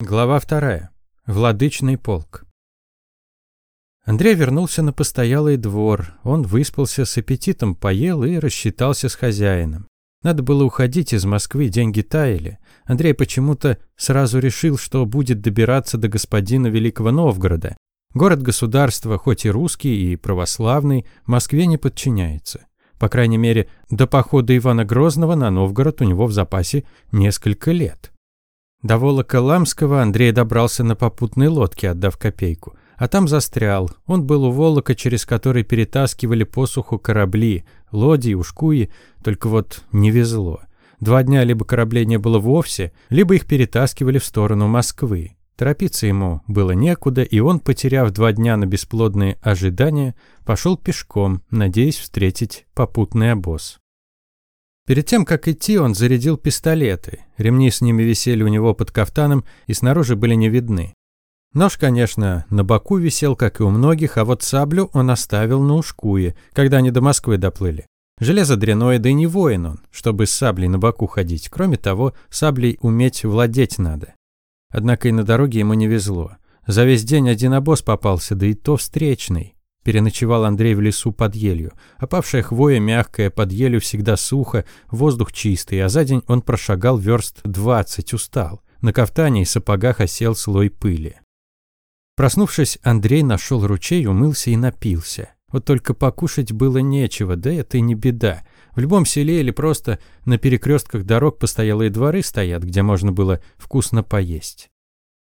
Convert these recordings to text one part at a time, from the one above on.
Глава вторая. Владычный полк. Андрей вернулся на постоялый двор. Он выспался с аппетитом, поел и рассчитался с хозяином. Надо было уходить из Москвы, деньги таяли. Андрей почему-то сразу решил, что будет добираться до господина Великого Новгорода. Город-государство, хоть и русский, и православный, Москве не подчиняется. По крайней мере, до похода Ивана Грозного на Новгород у него в запасе несколько лет. До Волока-Ламского Андрей добрался на попутной лодке, отдав копейку. А там застрял. Он был у Волока, через который перетаскивали посуху корабли, лодии, ушкуи, только вот не везло. Два дня либо кораблей не было вовсе, либо их перетаскивали в сторону Москвы. Торопиться ему было некуда, и он, потеряв два дня на бесплодные ожидания, пошел пешком, надеясь встретить попутный обоз. Перед тем, как идти, он зарядил пистолеты. Ремни с ними висели у него под кафтаном и снаружи были не видны. Нож, конечно, на боку висел, как и у многих, а вот саблю он оставил на ушкуе, когда они до Москвы доплыли. Железо дряное, да и не воин он, чтобы с саблей на боку ходить. Кроме того, саблей уметь владеть надо. Однако и на дороге ему не везло. За весь день один обоз попался, да и то встречный. Переночевал Андрей в лесу под елью. Опавшая хвоя мягкая, под елью всегда сухо, воздух чистый, а за день он прошагал верст двадцать, устал. На кафтане и сапогах осел слой пыли. Проснувшись, Андрей нашел ручей, умылся и напился. Вот только покушать было нечего, да это и не беда. В любом селе или просто на перекрестках дорог постоялые дворы стоят, где можно было вкусно поесть.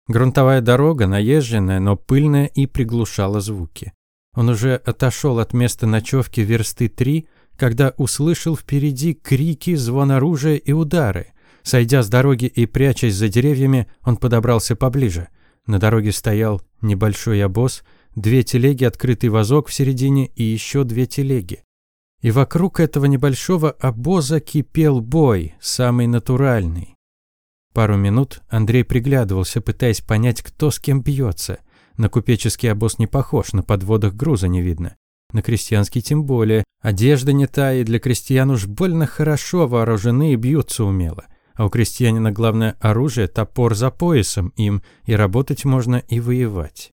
Грунтовая дорога, наезженная, но пыльная и приглушала звуки. Он уже отошел от места ночевки версты три, когда услышал впереди крики, звон оружия и удары. Сойдя с дороги и прячась за деревьями, он подобрался поближе. На дороге стоял небольшой обоз, две телеги, открытый вазок в середине и еще две телеги. И вокруг этого небольшого обоза кипел бой, самый натуральный. Пару минут Андрей приглядывался, пытаясь понять, кто с кем бьется – на купеческий обоз не похож, на подводах груза не видно. На крестьянский тем более. Одежда не та, и для крестьян уж больно хорошо вооружены и бьются умело. А у крестьянина главное оружие – топор за поясом, им и работать можно, и воевать.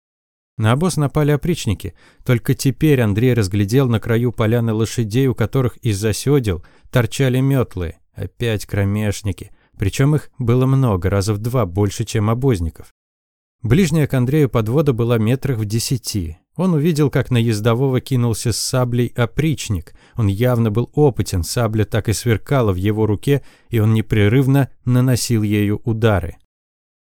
На обоз напали опричники. Только теперь Андрей разглядел на краю поляны лошадей, у которых из-за седел торчали метлы. Опять кромешники. Причем их было много, раза в два больше, чем обозников. Ближняя к Андрею подвода была метрах в десяти. Он увидел, как на ездового кинулся с саблей опричник. Он явно был опытен, сабля так и сверкала в его руке, и он непрерывно наносил ею удары.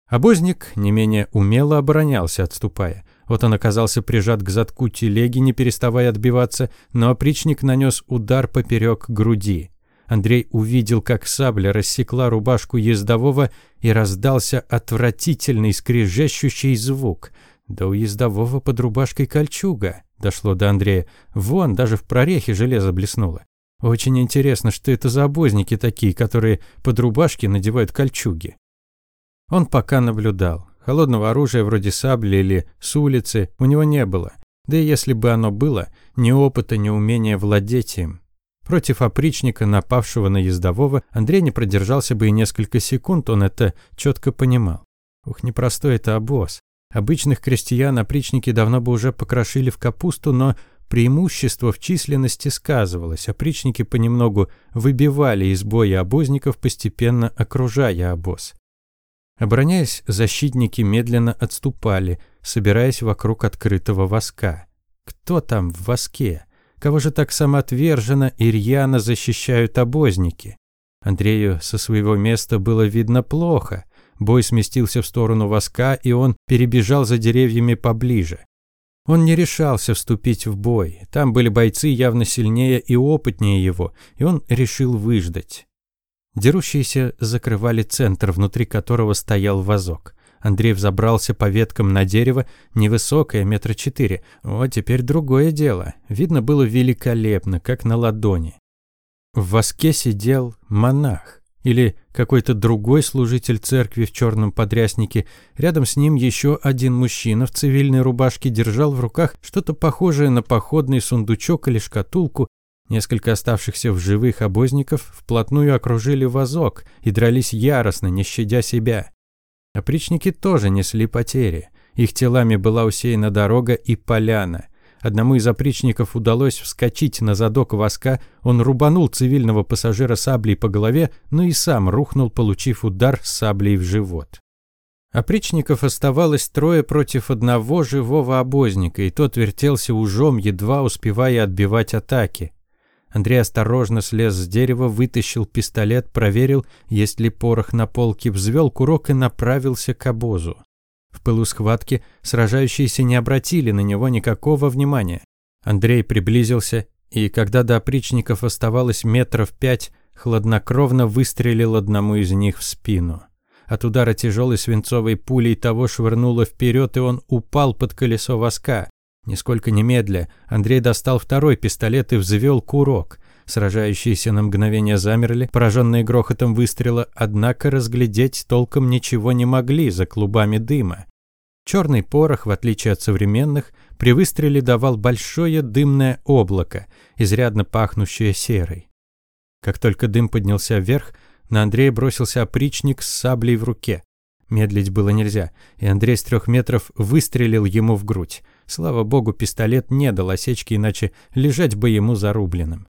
Обозник не менее умело оборонялся, отступая. Вот он оказался прижат к задку телеги, не переставая отбиваться, но опричник нанес удар поперек груди. Андрей увидел, как сабля рассекла рубашку ездового и раздался отвратительный скрежещущий звук. Да у ездового под рубашкой кольчуга. Дошло до Андрея. Вон, даже в прорехе железо блеснуло. Очень интересно, что это за обозники такие, которые под рубашки надевают кольчуги. Он пока наблюдал. Холодного оружия вроде сабли или с улицы у него не было. Да и если бы оно было, ни опыта, ни умения владеть им. Против опричника, напавшего на ездового, Андрей не продержался бы и несколько секунд, он это четко понимал. Ух, непростой это обоз. Обычных крестьян опричники давно бы уже покрошили в капусту, но преимущество в численности сказывалось. Опричники понемногу выбивали из боя обозников, постепенно окружая обоз. Обороняясь, защитники медленно отступали, собираясь вокруг открытого воска. Кто там в воске? Кого же так самоотверженно и рьяно защищают обозники? Андрею со своего места было видно плохо. Бой сместился в сторону воска, и он перебежал за деревьями поближе. Он не решался вступить в бой. Там были бойцы явно сильнее и опытнее его, и он решил выждать. Дерущиеся закрывали центр, внутри которого стоял вазок. Андрей взобрался по веткам на дерево, невысокое, метра четыре. О, теперь другое дело. Видно было великолепно, как на ладони. В воске сидел монах или какой-то другой служитель церкви в черном подряснике. Рядом с ним еще один мужчина в цивильной рубашке держал в руках что-то похожее на походный сундучок или шкатулку. Несколько оставшихся в живых обозников вплотную окружили вазок и дрались яростно, не щадя себя. Опричники тоже несли потери. Их телами была усеяна дорога и поляна. Одному из опричников удалось вскочить на задок воска, он рубанул цивильного пассажира саблей по голове, но и сам рухнул, получив удар саблей в живот. Опричников оставалось трое против одного живого обозника, и тот вертелся ужом, едва успевая отбивать атаки. Андрей осторожно слез с дерева, вытащил пистолет, проверил, есть ли порох на полке, взвел курок и направился к обозу. В пылу схватки сражающиеся не обратили на него никакого внимания. Андрей приблизился, и когда до опричников оставалось метров пять, хладнокровно выстрелил одному из них в спину. От удара тяжелой свинцовой пулей того швырнуло вперед, и он упал под колесо воска. Нисколько немедля, Андрей достал второй пистолет и взвел курок. Сражающиеся на мгновение замерли, пораженные грохотом выстрела, однако разглядеть толком ничего не могли за клубами дыма. Черный порох, в отличие от современных, при выстреле давал большое дымное облако, изрядно пахнущее серой. Как только дым поднялся вверх, на Андрея бросился опричник с саблей в руке. Медлить было нельзя, и Андрей с трех метров выстрелил ему в грудь. Слава богу, пистолет не дал осечки, иначе лежать бы ему зарубленным.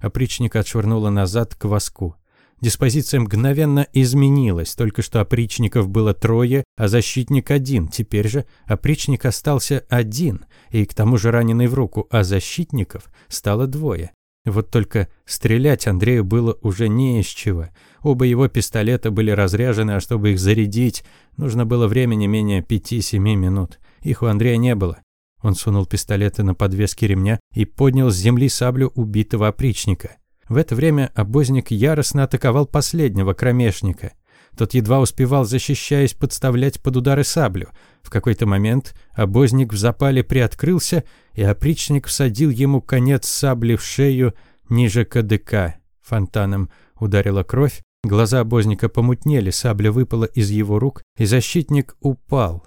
Опричник отшвырнула назад к воску. Диспозиция мгновенно изменилась, только что опричников было трое, а защитник один, теперь же опричник остался один, и к тому же раненый в руку, а защитников стало двое. Вот только стрелять Андрею было уже не из чего. Оба его пистолета были разряжены, а чтобы их зарядить, нужно было времени менее пяти-семи минут. Их у Андрея не было. Он сунул пистолеты на подвески ремня и поднял с земли саблю убитого опричника. В это время обозник яростно атаковал последнего кромешника. Тот едва успевал, защищаясь, подставлять под удары саблю. В какой-то момент обозник в запале приоткрылся, и опричник всадил ему конец сабли в шею ниже кадыка. Фонтаном ударила кровь, глаза обозника помутнели, сабля выпала из его рук, и защитник упал.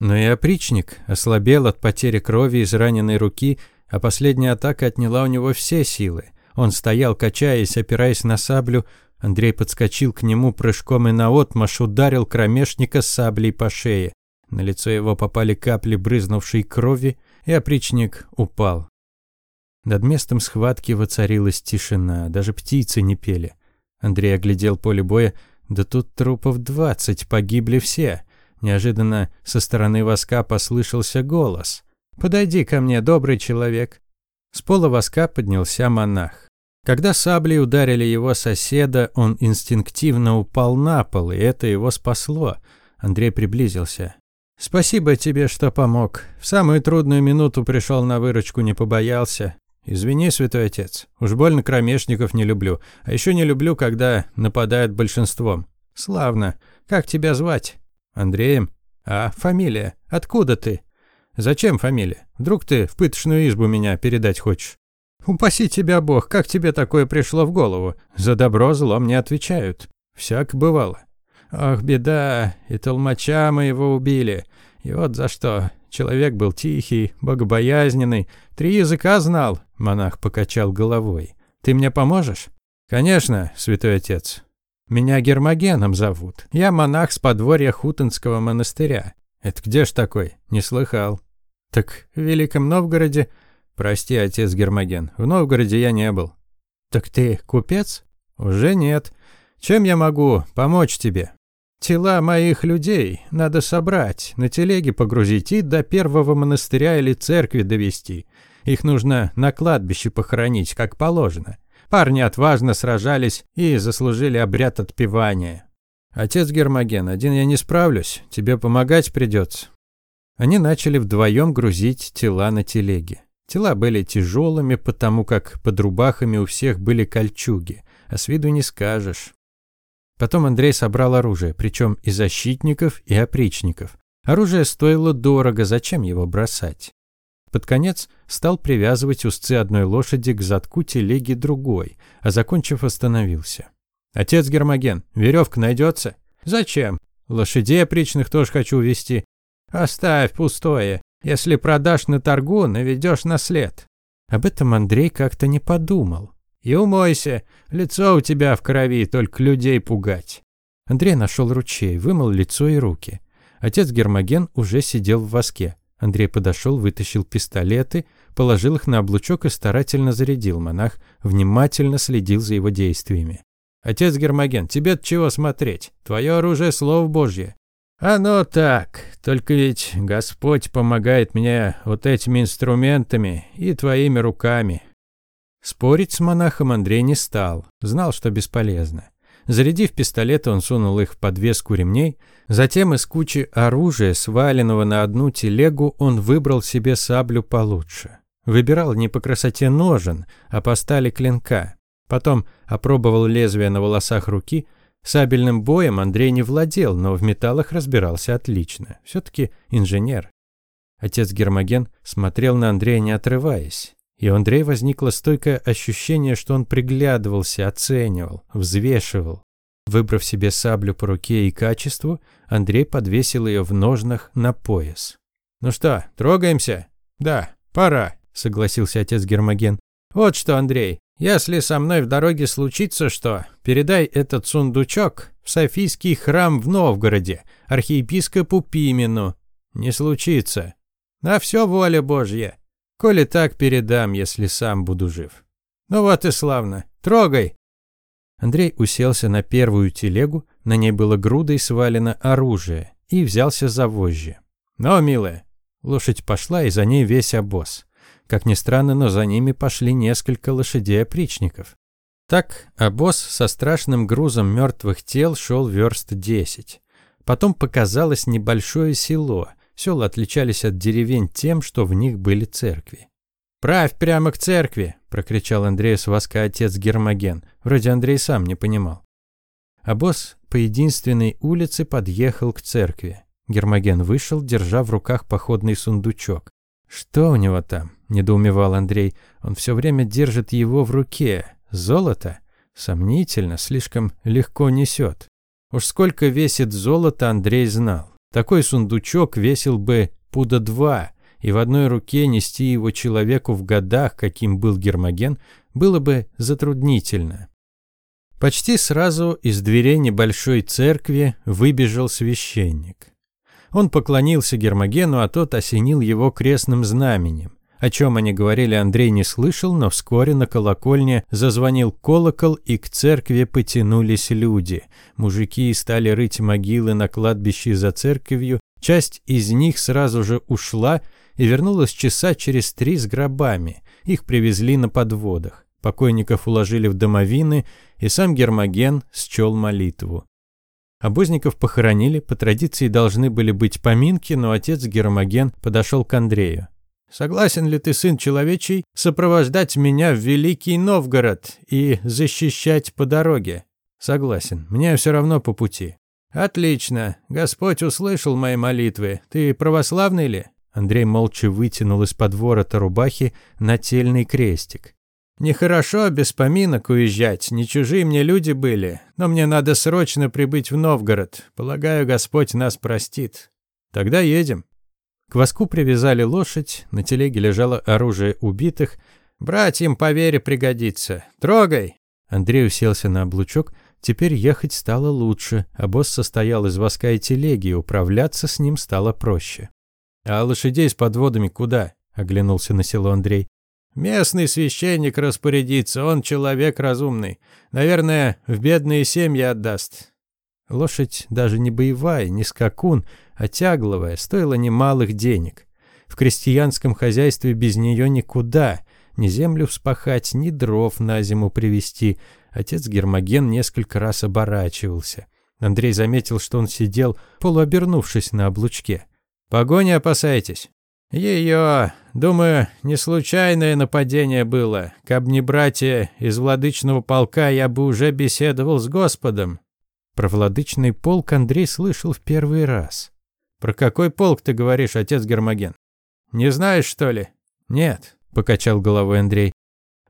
Но и опричник ослабел от потери крови из раненой руки, а последняя атака отняла у него все силы. Он стоял, качаясь, опираясь на саблю. Андрей подскочил к нему прыжком и наотмашь ударил кромешника саблей по шее. На лицо его попали капли брызнувшей крови, и опричник упал. Над местом схватки воцарилась тишина, даже птицы не пели. Андрей оглядел поле боя, да тут трупов двадцать, погибли все. Неожиданно со стороны воска послышался голос. «Подойди ко мне, добрый человек». С пола воска поднялся монах. Когда саблей ударили его соседа, он инстинктивно упал на пол, и это его спасло. Андрей приблизился. «Спасибо тебе, что помог. В самую трудную минуту пришел на выручку, не побоялся. Извини, святой отец. Уж больно кромешников не люблю. А еще не люблю, когда нападают большинством. Славно. Как тебя звать?» Андреем? А фамилия? Откуда ты? Зачем фамилия? Вдруг ты в пыточную избу меня передать хочешь? Упаси тебя Бог, как тебе такое пришло в голову? За добро злом не отвечают. Всяк бывало. Ах, беда, и толмача моего убили. И вот за что. Человек был тихий, богобоязненный, три языка знал, монах покачал головой. Ты мне поможешь? Конечно, святой отец. Меня Гермогеном зовут. Я монах с подворья Хутонского монастыря. Это где ж такой? Не слыхал. Так в Великом Новгороде... Прости, отец Гермоген, в Новгороде я не был. Так ты купец? Уже нет. Чем я могу помочь тебе? Тела моих людей надо собрать, на телеге погрузить и до первого монастыря или церкви довести. Их нужно на кладбище похоронить, как положено. Парни отважно сражались и заслужили обряд отпевания. «Отец Гермоген, один я не справлюсь, тебе помогать придется». Они начали вдвоем грузить тела на телеге. Тела были тяжелыми, потому как под рубахами у всех были кольчуги, а с виду не скажешь. Потом Андрей собрал оружие, причем и защитников, и опричников. Оружие стоило дорого, зачем его бросать? Под конец стал привязывать узцы одной лошади к задку телеги другой, а закончив остановился. «Отец Гермоген, веревка найдется?» «Зачем? Лошадей опричных тоже хочу увести. Оставь пустое. Если продашь на торгу, наведешь на след». Об этом Андрей как-то не подумал. «И умойся, лицо у тебя в крови, только людей пугать». Андрей нашел ручей, вымыл лицо и руки. Отец Гермоген уже сидел в воске. Андрей подошел, вытащил пистолеты, положил их на облучок и старательно зарядил. Монах внимательно следил за его действиями. «Отец Гермоген, тебе чего смотреть? Твое оружие – слово Божье». «Оно так. Только ведь Господь помогает мне вот этими инструментами и твоими руками». Спорить с монахом Андрей не стал. Знал, что бесполезно. Зарядив пистолеты, он сунул их в подвеску ремней. Затем из кучи оружия, сваленного на одну телегу, он выбрал себе саблю получше. Выбирал не по красоте ножен, а по стали клинка. Потом опробовал лезвие на волосах руки. Сабельным боем Андрей не владел, но в металлах разбирался отлично. Все-таки инженер. Отец Гермоген смотрел на Андрея не отрываясь. И у Андрея возникло стойкое ощущение, что он приглядывался, оценивал, взвешивал. Выбрав себе саблю по руке и качеству, Андрей подвесил ее в ножнах на пояс. «Ну что, трогаемся?» «Да, пора», — согласился отец Гермоген. «Вот что, Андрей, если со мной в дороге случится что, передай этот сундучок в Софийский храм в Новгороде, архиепископу Пимену. Не случится. На все воля Божья. Коли так передам, если сам буду жив. Ну вот и славно. Трогай. Андрей уселся на первую телегу, на ней было грудой свалено оружие, и взялся за вожжи. «Но, милая!» Лошадь пошла, и за ней весь обоз. Как ни странно, но за ними пошли несколько лошадей-опричников. Так обоз со страшным грузом мертвых тел шел верст десять. Потом показалось небольшое село. Села отличались от деревень тем, что в них были церкви. «Правь прямо к церкви!» – прокричал Андрей с воска отец Гермоген. Вроде Андрей сам не понимал. Обоз по единственной улице подъехал к церкви. Гермоген вышел, держа в руках походный сундучок. «Что у него там?» – недоумевал Андрей. «Он все время держит его в руке. Золото? Сомнительно, слишком легко несет». Уж сколько весит золото, Андрей знал. Такой сундучок весил бы пуда два, и в одной руке нести его человеку в годах, каким был Гермоген, было бы затруднительно. Почти сразу из дверей небольшой церкви выбежал священник. Он поклонился Гермогену, а тот осенил его крестным знаменем. О чем они говорили, Андрей не слышал, но вскоре на колокольне зазвонил колокол, и к церкви потянулись люди. Мужики стали рыть могилы на кладбище за церковью, часть из них сразу же ушла и вернулась часа через три с гробами. Их привезли на подводах. Покойников уложили в домовины, и сам Гермоген счел молитву. Обозников похоронили, по традиции должны были быть поминки, но отец Гермоген подошел к Андрею. «Согласен ли ты, сын человечий, сопровождать меня в Великий Новгород и защищать по дороге?» «Согласен, мне все равно по пути». «Отлично. Господь услышал мои молитвы. Ты православный ли?» Андрей молча вытянул из-под ворота рубахи нательный крестик. Нехорошо без поминок уезжать, не чужие мне люди были, но мне надо срочно прибыть в Новгород. Полагаю, Господь нас простит. Тогда едем. К воску привязали лошадь, на телеге лежало оружие убитых. Братьям по вере пригодится. Трогай. Андрей уселся на облучок. Теперь ехать стало лучше, а босс состоял из воска и телеги, и управляться с ним стало проще. «А лошадей с подводами куда?» – оглянулся на село Андрей. Местный священник распорядится, он человек разумный. Наверное, в бедные семьи отдаст. Лошадь даже не боевая, не скакун, а тягловая, стоила немалых денег. В крестьянском хозяйстве без нее никуда. Ни землю вспахать, ни дров на зиму привезти. Отец Гермоген несколько раз оборачивался. Андрей заметил, что он сидел, полуобернувшись на облучке. «Погони опасайтесь». Ее, думаю, не случайное нападение было. Каб не братья из владычного полка, я бы уже беседовал с Господом. Про владычный полк Андрей слышал в первый раз. Про какой полк ты говоришь, отец Гермоген? Не знаешь, что ли? Нет, покачал головой Андрей.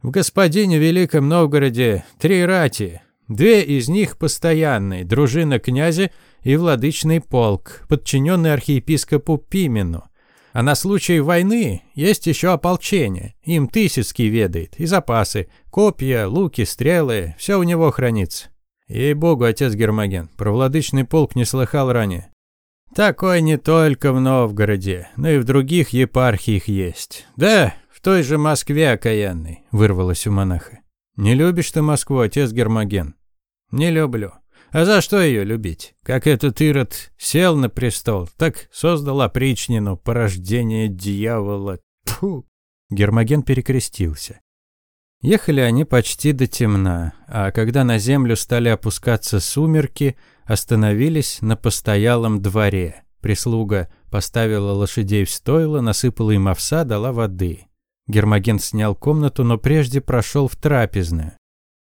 В господине Великом Новгороде три рати. Две из них постоянные, дружина князя и владычный полк, подчиненный архиепископу Пимену. А на случай войны есть еще ополчение. Им Тысяцкий ведает. И запасы. Копья, луки, стрелы. Все у него хранится. Ей-богу, отец Гермоген, про владычный полк не слыхал ранее. Такой не только в Новгороде, но и в других епархиях есть. Да, в той же Москве окаянной, вырвалось у монаха. Не любишь ты Москву, отец Гермоген? Не люблю. А за что ее любить? Как этот Ирод сел на престол, так создал опричнину, порождение дьявола. Тьфу! Гермоген перекрестился. Ехали они почти до темна, а когда на землю стали опускаться сумерки, остановились на постоялом дворе. Прислуга поставила лошадей в стойло, насыпала им овса, дала воды. Гермоген снял комнату, но прежде прошел в трапезную.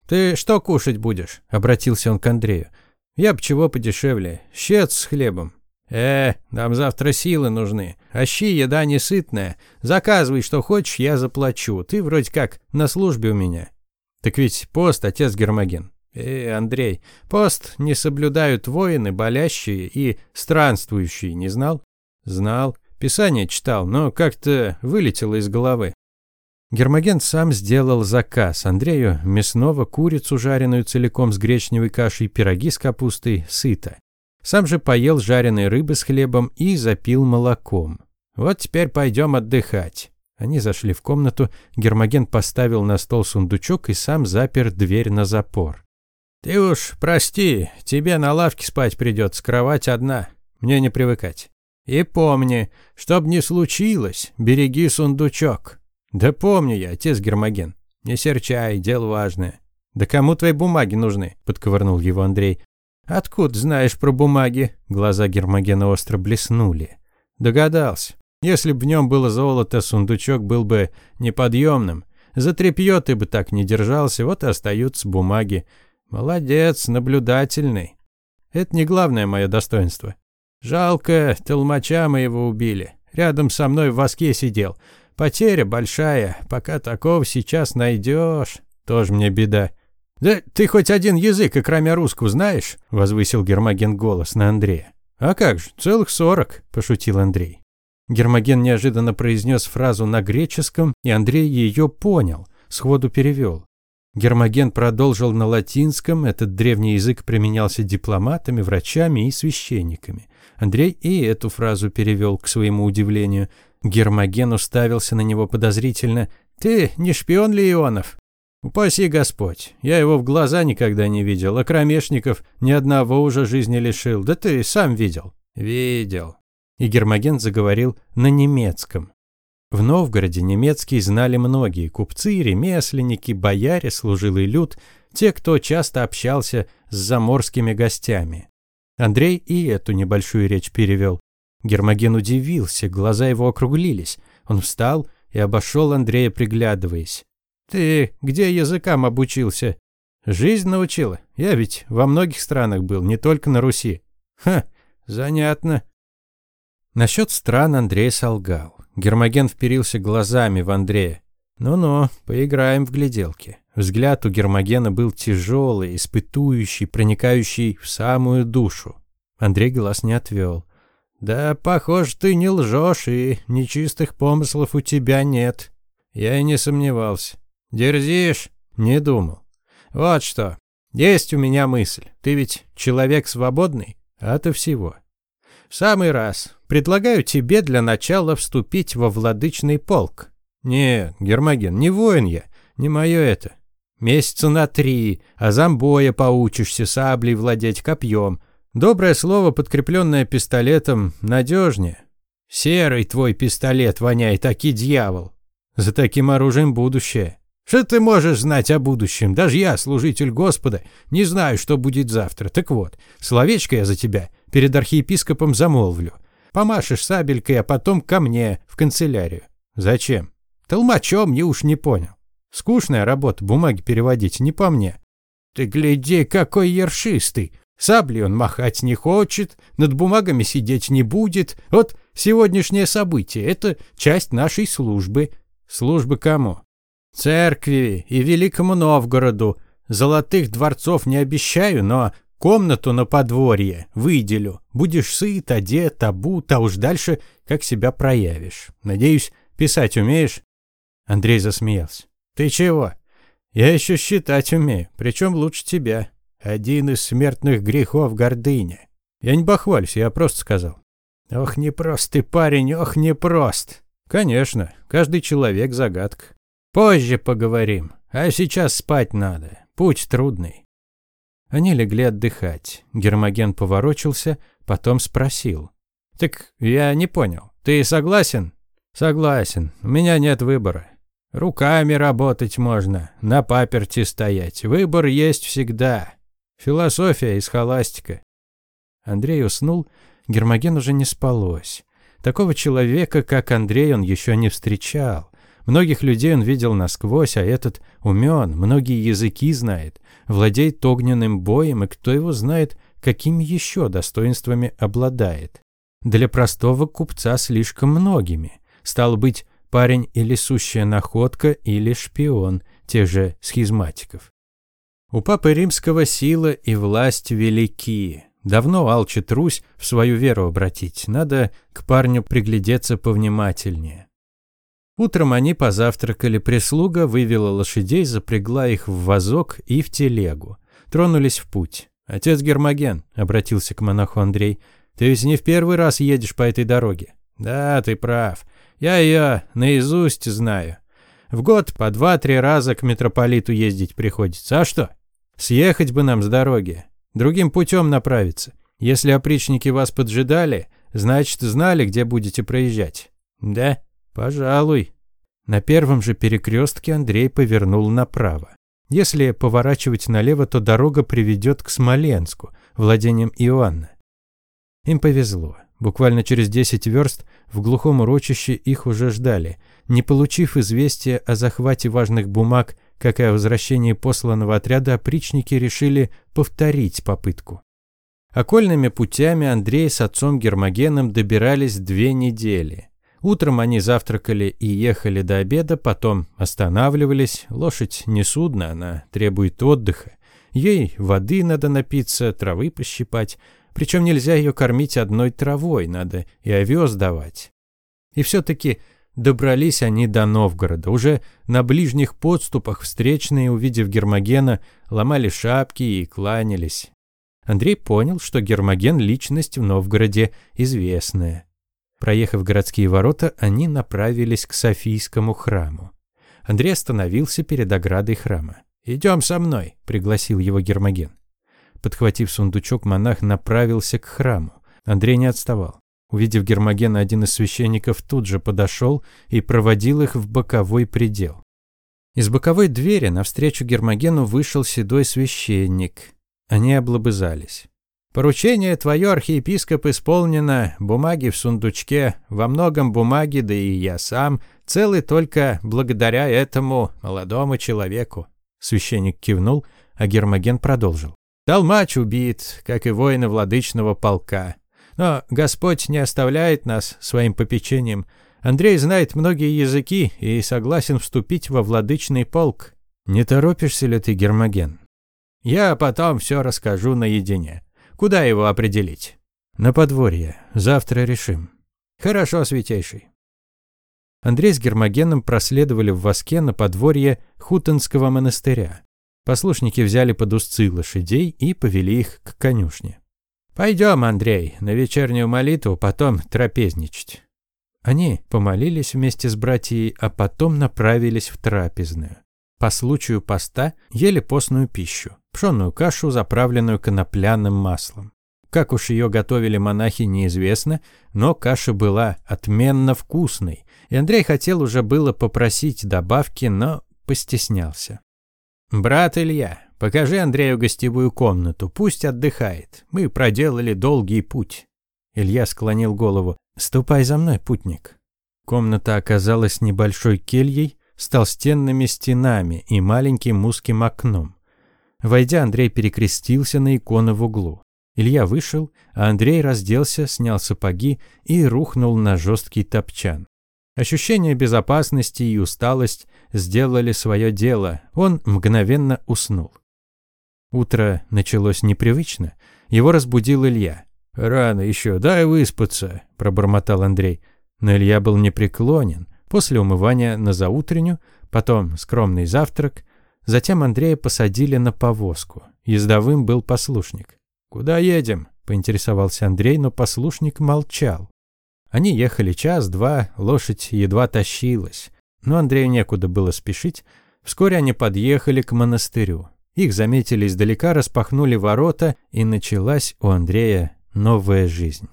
«Ты что кушать будешь?» – обратился он к Андрею. «Я б чего подешевле. Щец с хлебом». «Э, нам завтра силы нужны. А щи еда несытная. Заказывай, что хочешь, я заплачу. Ты вроде как на службе у меня». «Так ведь пост, отец Гермоген». «Э, Андрей, пост не соблюдают воины, болящие и странствующие, не знал?» «Знал. Писание читал, но как-то вылетело из головы». Гермоген сам сделал заказ. Андрею мясного, курицу жареную целиком с гречневой кашей, пироги с капустой, сыто. Сам же поел жареной рыбы с хлебом и запил молоком. Вот теперь пойдем отдыхать. Они зашли в комнату, Гермоген поставил на стол сундучок и сам запер дверь на запор. «Ты уж прости, тебе на лавке спать придется, кровать одна. Мне не привыкать. И помни, чтоб не случилось, береги сундучок. «Да помню я, отец Гермоген. Не серчай, дело важное». «Да кому твои бумаги нужны?» – подковырнул его Андрей. «Откуда знаешь про бумаги?» Глаза Гермогена остро блеснули. «Догадался. Если б в нем было золото, сундучок был бы неподъемным. За тряпье ты бы так не держался, вот и остаются бумаги. Молодец, наблюдательный. Это не главное мое достоинство. Жалко, толмача мы его убили. Рядом со мной в воске сидел. Потеря большая, пока такого сейчас найдешь, тоже мне беда. Да ты хоть один язык, кроме русского, знаешь? Возвысил Гермоген голос на Андрея. А как же, целых сорок, пошутил Андрей. Гермоген неожиданно произнес фразу на греческом, и Андрей ее понял, сходу перевел. Гермоген продолжил на латинском, этот древний язык применялся дипломатами, врачами и священниками. Андрей и эту фразу перевел к своему удивлению. Гермоген уставился на него подозрительно. «Ты не шпион ли Ионов?» «Упаси Господь, я его в глаза никогда не видел, а кромешников ни одного уже жизни лишил. Да ты сам видел». «Видел». И Гермоген заговорил на немецком. В Новгороде немецкий знали многие – купцы, ремесленники, бояре, служилый люд, те, кто часто общался с заморскими гостями. Андрей и эту небольшую речь перевел. Гермоген удивился, глаза его округлились. Он встал и обошел Андрея, приглядываясь. «Ты где языкам обучился?» «Жизнь научила. Я ведь во многих странах был, не только на Руси». «Ха, занятно». Насчет стран Андрей солгал. Гермоген вперился глазами в Андрея. «Ну-ну, поиграем в гляделки». Взгляд у Гермогена был тяжелый, испытующий, проникающий в самую душу. Андрей глаз не отвел. «Да, похоже, ты не лжешь, и нечистых помыслов у тебя нет». Я и не сомневался. «Дерзишь?» «Не думал». «Вот что. Есть у меня мысль. Ты ведь человек свободный? А то всего. В самый раз. Предлагаю тебе для начала вступить во владычный полк». «Нет, Гермоген, не воин я. Не мое это. Месяца на три, а замбоя поучишься саблей владеть копьем, Доброе слово, подкрепленное пистолетом, надежнее. Серый твой пистолет воняет, таки дьявол. За таким оружием будущее. Что ты можешь знать о будущем? Даже я, служитель Господа, не знаю, что будет завтра. Так вот, словечко я за тебя перед архиепископом замолвлю. Помашешь сабелькой, а потом ко мне, в канцелярию. Зачем? Толмачом не уж не понял. Скучная работа, бумаги переводить, не по мне. Ты гляди, какой ершистый. Саблей он махать не хочет, над бумагами сидеть не будет. Вот сегодняшнее событие – это часть нашей службы. Службы кому? Церкви и Великому Новгороду. Золотых дворцов не обещаю, но комнату на подворье выделю. Будешь сыт, одет, обут, а уж дальше как себя проявишь. Надеюсь, писать умеешь?» Андрей засмеялся. «Ты чего? Я еще считать умею, причем лучше тебя. Один из смертных грехов – гордыня. Я не бахвалюсь, я просто сказал. Ох, непрост ты парень, ох, непрост. Конечно, каждый человек – загадка. Позже поговорим, а сейчас спать надо, путь трудный. Они легли отдыхать. Гермоген поворочился, потом спросил. «Так я не понял. Ты согласен?» «Согласен. У меня нет выбора. Руками работать можно, на паперти стоять. Выбор есть всегда. Философия из холастика». Андрей уснул, Гермоген уже не спалось. Такого человека, как Андрей, он еще не встречал. Многих людей он видел насквозь, а этот умен, многие языки знает, владеет огненным боем, и кто его знает, какими еще достоинствами обладает. Для простого купца слишком многими. Стал быть, парень или сущая находка, или шпион тех же схизматиков. У папы римского сила и власть велики. Давно алчит Русь в свою веру обратить. Надо к парню приглядеться повнимательнее. Утром они позавтракали, прислуга вывела лошадей, запрягла их в вазок и в телегу. Тронулись в путь. «Отец Гермоген», — обратился к монаху Андрей, — «ты ведь не в первый раз едешь по этой дороге». «Да, ты прав. Я ее наизусть знаю. В год по два-три раза к митрополиту ездить приходится. А что? Съехать бы нам с дороги. Другим путем направиться. Если опричники вас поджидали, значит, знали, где будете проезжать. Да? Пожалуй. На первом же перекрестке Андрей повернул направо. Если поворачивать налево, то дорога приведет к Смоленску, владением Иоанна. Им повезло. Буквально через 10 верст в глухом урочище их уже ждали. Не получив известия о захвате важных бумаг, как и о возвращении посланного отряда, опричники решили повторить попытку. Окольными путями Андрей с отцом Гермогеном добирались две недели. Утром они завтракали и ехали до обеда, потом останавливались. Лошадь не судно, она требует отдыха. Ей воды надо напиться, травы пощипать. Причем нельзя ее кормить одной травой, надо и овес давать. И все-таки добрались они до Новгорода. Уже на ближних подступах встречные, увидев Гермогена, ломали шапки и кланялись. Андрей понял, что Гермоген – личность в Новгороде известная. Проехав городские ворота, они направились к Софийскому храму. Андрей остановился перед оградой храма. «Идем со мной», – пригласил его Гермоген. Подхватив сундучок, монах направился к храму. Андрей не отставал. Увидев Гермогена, один из священников тут же подошел и проводил их в боковой предел. Из боковой двери навстречу Гермогену вышел седой священник. Они облобызались. Поручение твое, архиепископ, исполнено, бумаги в сундучке, во многом бумаги, да и я сам, целый только благодаря этому молодому человеку. Священник кивнул, а Гермоген продолжил. Толмач убит, как и воины владычного полка. Но Господь не оставляет нас своим попечением. Андрей знает многие языки и согласен вступить во владычный полк. Не торопишься ли ты, Гермоген? Я потом все расскажу наедине. Куда его определить? На подворье. Завтра решим. Хорошо, святейший. Андрей с Гермогеном проследовали в воске на подворье Хутонского монастыря. Послушники взяли под узцы лошадей и повели их к конюшне. «Пойдем, Андрей, на вечернюю молитву, потом трапезничать». Они помолились вместе с братьей, а потом направились в трапезную. По случаю поста ели постную пищу – пшенную кашу, заправленную конопляным маслом. Как уж ее готовили монахи, неизвестно, но каша была отменно вкусной, и Андрей хотел уже было попросить добавки, но постеснялся. «Брат Илья, покажи Андрею гостевую комнату, пусть отдыхает. Мы проделали долгий путь». Илья склонил голову. «Ступай за мной, путник». Комната оказалась небольшой кельей, с толстенными стенами и маленьким узким окном. Войдя, Андрей перекрестился на икону в углу. Илья вышел, а Андрей разделся, снял сапоги и рухнул на жесткий топчан. Ощущение безопасности и усталость сделали свое дело, он мгновенно уснул. Утро началось непривычно, его разбудил Илья. «Рано еще, дай выспаться», – пробормотал Андрей. Но Илья был непреклонен, После умывания на заутренню, потом скромный завтрак. Затем Андрея посадили на повозку. Ездовым был послушник. «Куда едем?» – поинтересовался Андрей, но послушник молчал. Они ехали час-два, лошадь едва тащилась. Но Андрею некуда было спешить. Вскоре они подъехали к монастырю. Их заметили издалека, распахнули ворота, и началась у Андрея новая жизнь.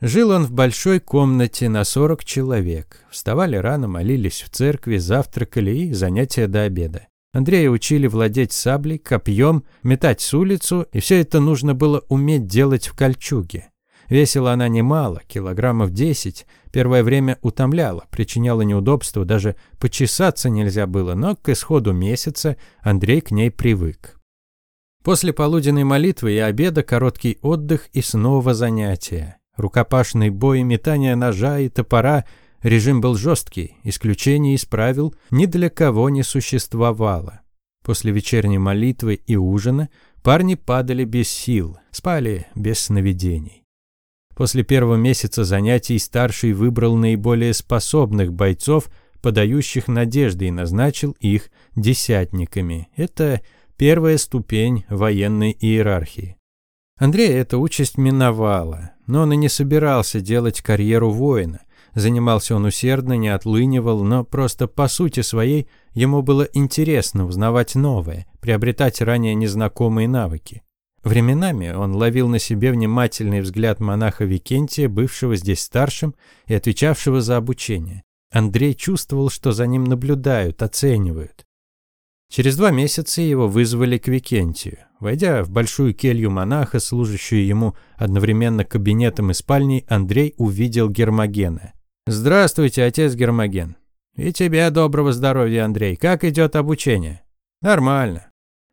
Жил он в большой комнате на 40 человек. Вставали рано, молились в церкви, завтракали и занятия до обеда. Андрея учили владеть саблей, копьем, метать с улицу, и все это нужно было уметь делать в кольчуге. Весила она немало, килограммов 10. Первое время утомляла, причиняла неудобства, даже почесаться нельзя было, но к исходу месяца Андрей к ней привык. После полуденной молитвы и обеда короткий отдых и снова занятия. Рукопашный бой, метание ножа и топора. Режим был жесткий, исключений из правил ни для кого не существовало. После вечерней молитвы и ужина парни падали без сил, спали без сновидений. После первого месяца занятий старший выбрал наиболее способных бойцов, подающих надежды, и назначил их десятниками. Это первая ступень военной иерархии. Андрея эта участь миновала, но он и не собирался делать карьеру воина. Занимался он усердно, не отлынивал, но просто по сути своей ему было интересно узнавать новое, приобретать ранее незнакомые навыки. Временами он ловил на себе внимательный взгляд монаха Викентия, бывшего здесь старшим и отвечавшего за обучение. Андрей чувствовал, что за ним наблюдают, оценивают. Через два месяца его вызвали к Викентию. Войдя в большую келью монаха, служащую ему одновременно кабинетом и спальней, Андрей увидел Гермогена. «Здравствуйте, отец Гермоген». «И тебе доброго здоровья, Андрей. Как идет обучение?» «Нормально».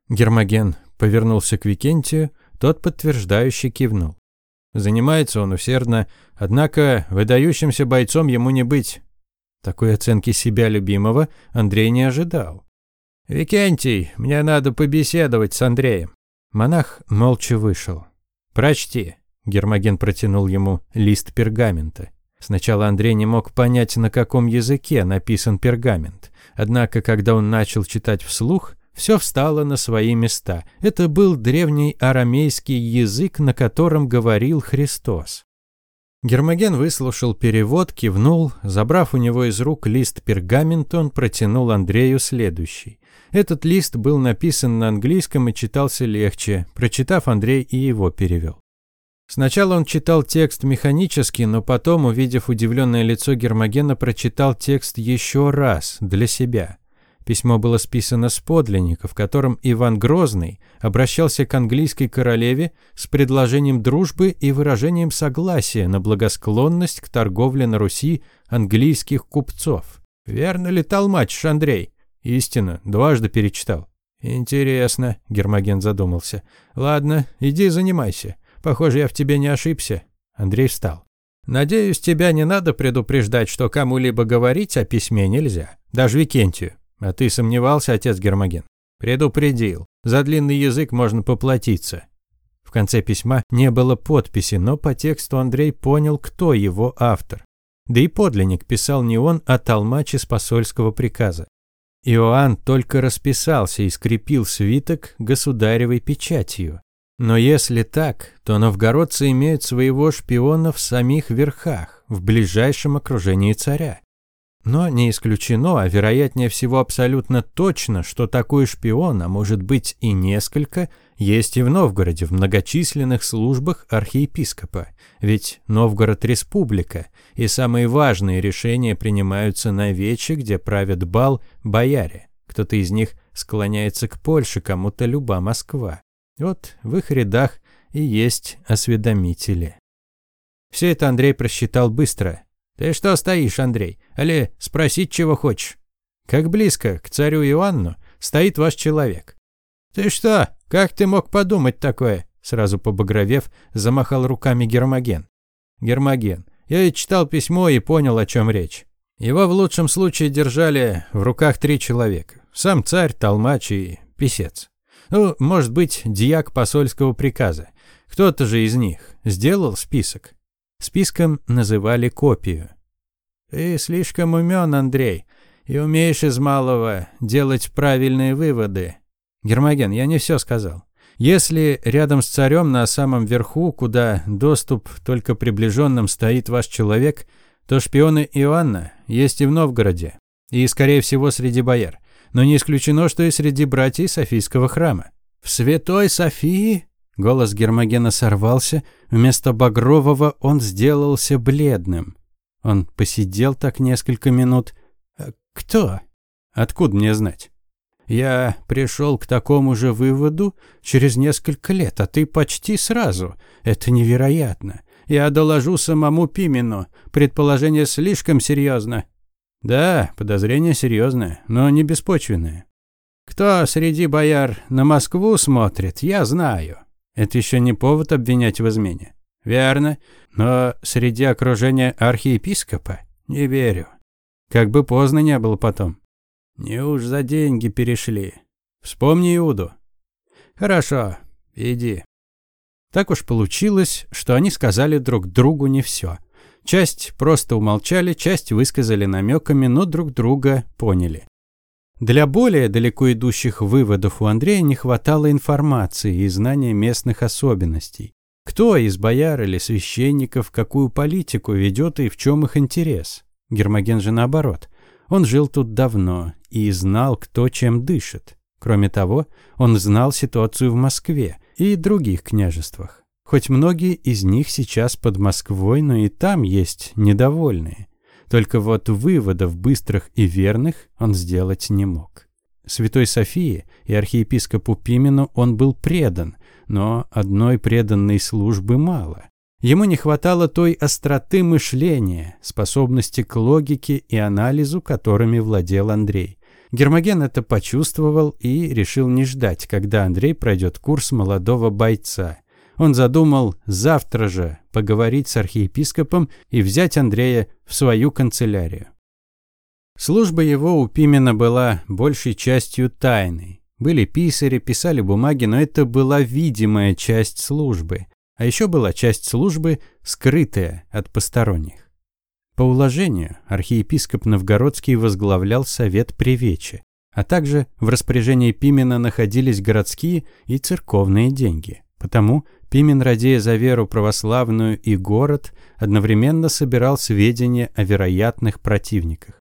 Гермоген повернулся к Викентию, тот подтверждающе кивнул. Занимается он усердно, однако выдающимся бойцом ему не быть. Такой оценки себя любимого Андрей не ожидал. «Викентий, мне надо побеседовать с Андреем». Монах молча вышел. «Прочти», – Гермоген протянул ему лист пергамента. Сначала Андрей не мог понять, на каком языке написан пергамент. Однако, когда он начал читать вслух, все встало на свои места. Это был древний арамейский язык, на котором говорил Христос. Гермоген выслушал перевод, кивнул, забрав у него из рук лист пергамента, он протянул Андрею следующий. Этот лист был написан на английском и читался легче. Прочитав, Андрей и его перевел. Сначала он читал текст механически, но потом, увидев удивленное лицо Гермогена, прочитал текст еще раз, для себя. Письмо было списано с подлинника, в котором Иван Грозный обращался к английской королеве с предложением дружбы и выражением согласия на благосклонность к торговле на Руси английских купцов. «Верно ли толмач, Андрей?» Истина, дважды перечитал. Интересно, Гермоген задумался. Ладно, иди занимайся. Похоже, я в тебе не ошибся. Андрей встал. Надеюсь, тебя не надо предупреждать, что кому-либо говорить о письме нельзя. Даже Викентию. А ты сомневался, отец Гермоген? Предупредил. За длинный язык можно поплатиться. В конце письма не было подписи, но по тексту Андрей понял, кто его автор. Да и подлинник писал не он, а толмач из посольского приказа. Иоанн только расписался и скрепил свиток государевой печатью. Но если так, то новгородцы имеют своего шпиона в самих верхах, в ближайшем окружении царя. Но не исключено, а вероятнее всего абсолютно точно, что такой шпион, а может быть и несколько, есть и в Новгороде в многочисленных службах архиепископа. Ведь Новгород – республика, и самые важные решения принимаются на Вече, где правят бал бояре. Кто-то из них склоняется к Польше, кому-то люба Москва. Вот в их рядах и есть осведомители. Все это Андрей просчитал быстро – «Ты что стоишь, Андрей? Али спросить, чего хочешь?» «Как близко к царю Иоанну стоит ваш человек». «Ты что? Как ты мог подумать такое?» Сразу побагровев, замахал руками Гермоген. «Гермоген, я и читал письмо и понял, о чем речь. Его в лучшем случае держали в руках три человека. Сам царь, толмач и писец. Ну, может быть, дьяк посольского приказа. Кто-то же из них сделал список. Списком называли копию. «Ты слишком умен, Андрей. И умеешь из малого делать правильные выводы. Гермоген, я не все сказал. Если рядом с царем на самом верху, куда доступ только приближенным стоит ваш человек, то шпионы Иоанна есть и в Новгороде, и, скорее всего, среди бояр. Но не исключено, что и среди братьев Софийского храма. «В Святой Софии?» Голос Гермогена сорвался, вместо багрового он сделался бледным. Он посидел так несколько минут. «Э, «Кто?» «Откуда мне знать?» «Я пришел к такому же выводу через несколько лет, а ты почти сразу. Это невероятно. Я доложу самому Пимену. Предположение слишком серьезно». «Да, подозрение серьезное, но не беспочвенное. Кто среди бояр на Москву смотрит, я знаю. Это еще не повод обвинять в измене. Верно, но среди окружения архиепископа не верю. Как бы поздно не было потом. Не уж за деньги перешли. Вспомни Иуду. Хорошо, иди. Так уж получилось, что они сказали друг другу не все. Часть просто умолчали, часть высказали намеками, но друг друга поняли. Для более далеко идущих выводов у Андрея не хватало информации и знания местных особенностей. Кто из бояр или священников какую политику ведет и в чем их интерес? Гермоген же наоборот. Он жил тут давно и знал, кто чем дышит. Кроме того, он знал ситуацию в Москве и других княжествах. Хоть многие из них сейчас под Москвой, но и там есть недовольные. Только вот выводов быстрых и верных он сделать не мог. Святой Софии и архиепископу Пимену он был предан, но одной преданной службы мало. Ему не хватало той остроты мышления, способности к логике и анализу, которыми владел Андрей. Гермоген это почувствовал и решил не ждать, когда Андрей пройдет курс молодого бойца. Он задумал завтра же поговорить с архиепископом и взять Андрея в свою канцелярию. Служба его у Пимена была большей частью тайной. Были писари, писали бумаги, но это была видимая часть службы. А еще была часть службы, скрытая от посторонних. По уложению архиепископ Новгородский возглавлял совет при вече, а также в распоряжении Пимена находились городские и церковные деньги. Потому Пимен, радея за веру православную и город, одновременно собирал сведения о вероятных противниках.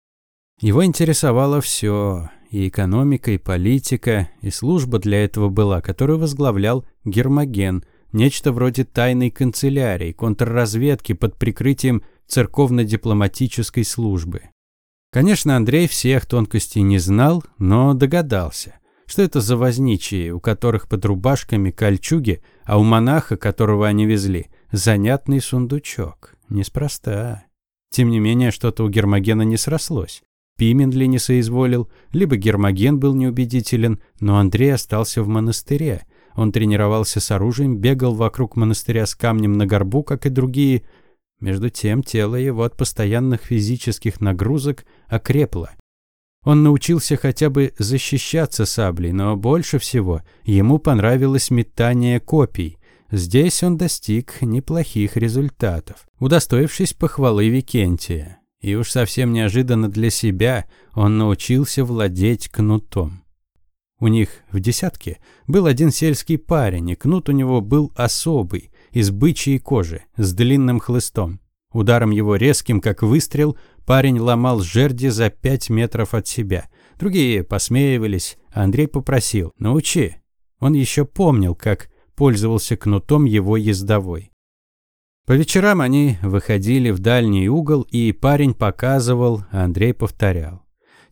Его интересовало все – и экономика, и политика, и служба для этого была, которую возглавлял Гермоген, нечто вроде тайной канцелярии, контрразведки под прикрытием церковно-дипломатической службы. Конечно, Андрей всех тонкостей не знал, но догадался. Что это за возничие, у которых под рубашками кольчуги, а у монаха, которого они везли, занятный сундучок? Неспроста. Тем не менее, что-то у Гермогена не срослось. Пимен ли не соизволил, либо Гермоген был неубедителен, но Андрей остался в монастыре. Он тренировался с оружием, бегал вокруг монастыря с камнем на горбу, как и другие. Между тем, тело его от постоянных физических нагрузок окрепло. Он научился хотя бы защищаться саблей, но больше всего ему понравилось метание копий. Здесь он достиг неплохих результатов, удостоившись похвалы Викентия. И уж совсем неожиданно для себя он научился владеть кнутом. У них в десятке был один сельский парень, и кнут у него был особый, из бычьей кожи, с длинным хлыстом. Ударом его резким, как выстрел, Парень ломал жерди за пять метров от себя. Другие посмеивались, а Андрей попросил «научи». Он еще помнил, как пользовался кнутом его ездовой. По вечерам они выходили в дальний угол, и парень показывал, а Андрей повторял.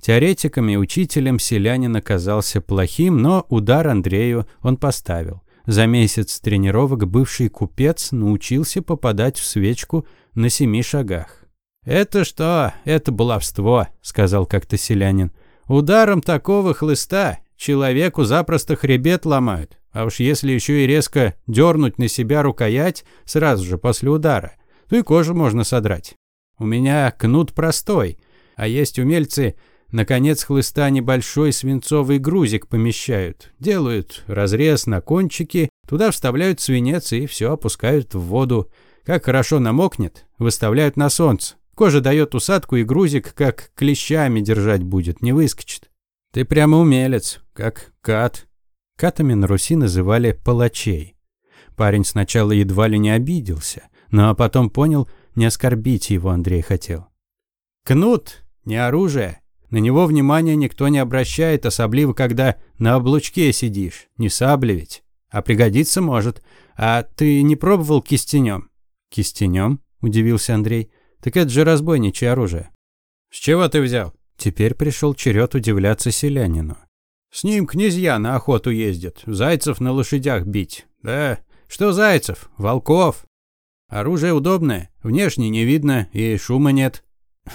Теоретиком и учителем селянин оказался плохим, но удар Андрею он поставил. За месяц тренировок бывший купец научился попадать в свечку на семи шагах. «Это что? Это баловство», — сказал как-то селянин. «Ударом такого хлыста человеку запросто хребет ломают. А уж если еще и резко дернуть на себя рукоять сразу же после удара, то и кожу можно содрать. У меня кнут простой, а есть умельцы, на конец хлыста небольшой свинцовый грузик помещают. Делают разрез на кончике, туда вставляют свинец и все опускают в воду. Как хорошо намокнет, выставляют на солнце. Кожа дает усадку и грузик, как клещами держать будет, не выскочит. Ты прямо умелец, как кат. Катами на Руси называли палачей. Парень сначала едва ли не обиделся, но потом понял, не оскорбить его Андрей хотел. Кнут, не оружие. На него внимания никто не обращает, особливо когда на облучке сидишь. Не сабли ведь. А пригодиться может. А ты не пробовал кистенем? Кистенем? Удивился Андрей. Так это же разбойничье оружие. С чего ты взял? Теперь пришел черед удивляться селянину. С ним князья на охоту ездят, зайцев на лошадях бить. Да, что зайцев? Волков. Оружие удобное, внешне не видно и шума нет.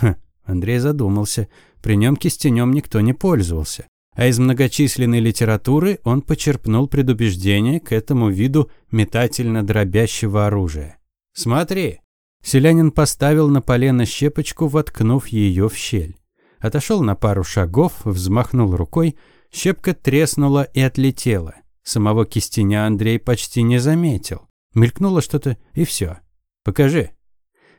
Хм, Андрей задумался. При нем кистенем никто не пользовался. А из многочисленной литературы он почерпнул предубеждение к этому виду метательно-дробящего оружия. «Смотри!» Селянин поставил на полено щепочку, воткнув ее в щель. Отошел на пару шагов, взмахнул рукой, щепка треснула и отлетела. Самого кистеня Андрей почти не заметил. Мелькнуло что-то, и все. «Покажи».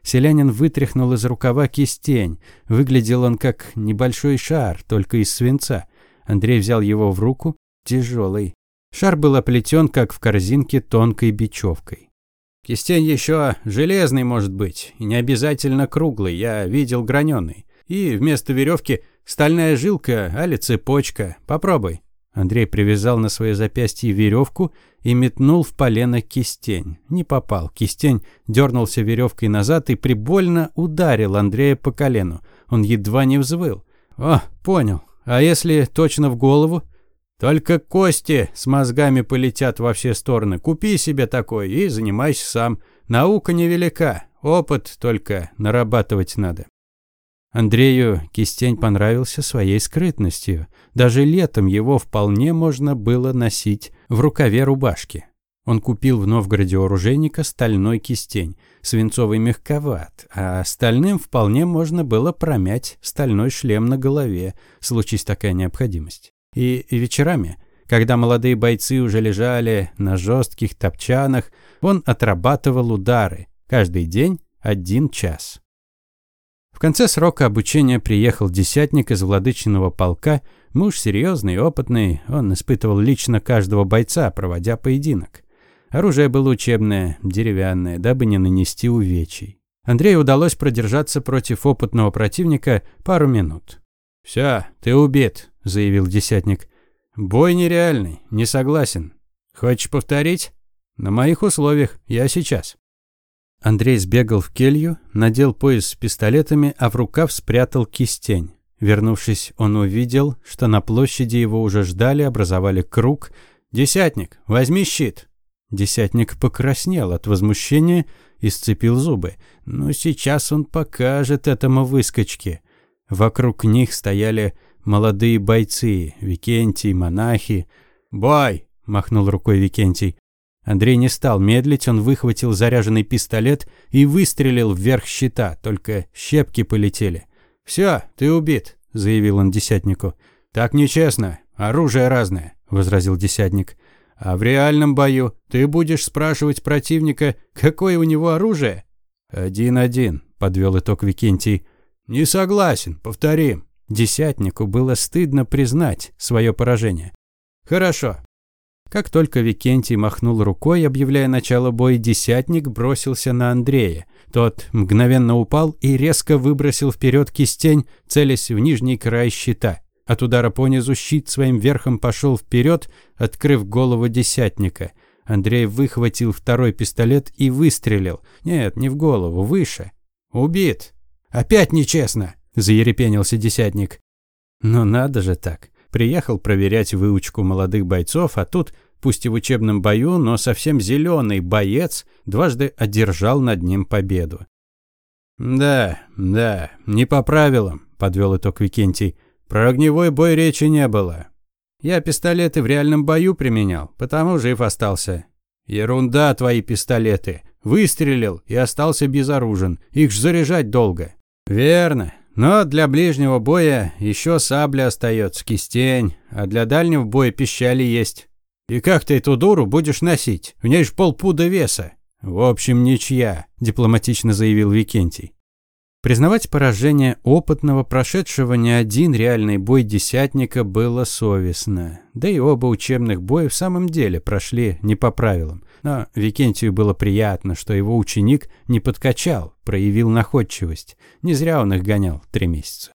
Селянин вытряхнул из рукава кистень. Выглядел он как небольшой шар, только из свинца. Андрей взял его в руку, тяжелый. Шар был оплетен, как в корзинке, тонкой бечевкой. Кистень еще железный может быть, и не обязательно круглый, я видел граненый. И вместо веревки стальная жилка, али цепочка. Попробуй. Андрей привязал на свое запястье веревку и метнул в полено кистень. Не попал. Кистень дернулся веревкой назад и прибольно ударил Андрея по колену. Он едва не взвыл. «О, понял. А если точно в голову?» «Только кости с мозгами полетят во все стороны. Купи себе такой и занимайся сам. Наука невелика. Опыт только нарабатывать надо». Андрею кистень понравился своей скрытностью. Даже летом его вполне можно было носить в рукаве рубашки. Он купил в Новгороде оружейника стальной кистень. Свинцовый мягковат, а стальным вполне можно было промять стальной шлем на голове, случись такая необходимость. И вечерами, когда молодые бойцы уже лежали на жестких топчанах, он отрабатывал удары. Каждый день один час. В конце срока обучения приехал десятник из владычного полка, муж серьезный и опытный, он испытывал лично каждого бойца, проводя поединок. Оружие было учебное, деревянное, дабы не нанести увечий. Андрею удалось продержаться против опытного противника пару минут. «Все, ты убит», – заявил десятник. «Бой нереальный, не согласен. Хочешь повторить?» «На моих условиях, я сейчас». Андрей сбегал в келью, надел пояс с пистолетами, а в рукав спрятал кистень. Вернувшись, он увидел, что на площади его уже ждали, образовали круг. «Десятник, возьми щит!» Десятник покраснел от возмущения и сцепил зубы. Но сейчас он покажет этому выскочке. Вокруг них стояли молодые бойцы, Викентий, монахи. «Бой!» – махнул рукой Викентий. Андрей не стал медлить, он выхватил заряженный пистолет и выстрелил вверх щита, только щепки полетели. «Все, ты убит», – заявил он десятнику. «Так нечестно, оружие разное», – возразил десятник. «А в реальном бою ты будешь спрашивать противника, какое у него оружие?» «Один-один», – подвел итог Викентий. «Не согласен, повторим». Десятнику было стыдно признать свое поражение. «Хорошо, как только Викентий махнул рукой, объявляя начало боя, десятник бросился на Андрея. Тот мгновенно упал и резко выбросил вперед кистень, целясь в нижний край щита. От удара понизу щит своим верхом пошел вперед, открыв голову десятника. Андрей выхватил второй пистолет и выстрелил. Нет, не в голову, выше. «Убит! Опять нечестно!» – заерепенился десятник. «Ну надо же так!» Приехал проверять выучку молодых бойцов, а тут, пусть и в учебном бою, но совсем зеленый боец дважды одержал над ним победу. «Да, да, не по правилам», – подвел итог Викентий. «Про огневой бой речи не было. Я пистолеты в реальном бою применял, потому жив остался». «Ерунда твои пистолеты. Выстрелил и остался безоружен. Их ж заряжать долго». «Верно. Но для ближнего боя еще сабля остается, кистень, а для дальнего боя пищали есть. И как ты эту дуру будешь носить? В ней ж полпуда веса. В общем, ничья, дипломатично заявил Викентий. Признавать поражение опытного, прошедшего не один реальный бой десятника было совестно. Да и оба учебных боя в самом деле прошли не по правилам. Но Викентию было приятно, что его ученик не подкачал, проявил находчивость. Не зря он их гонял три месяца.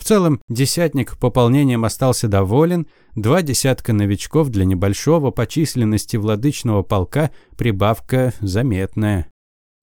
В целом, десятник пополнением остался доволен. Два десятка новичков для небольшого по численности владычного полка прибавка заметная.